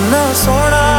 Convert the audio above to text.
ਕਿੰਨਾ ਸੋਹਣਾ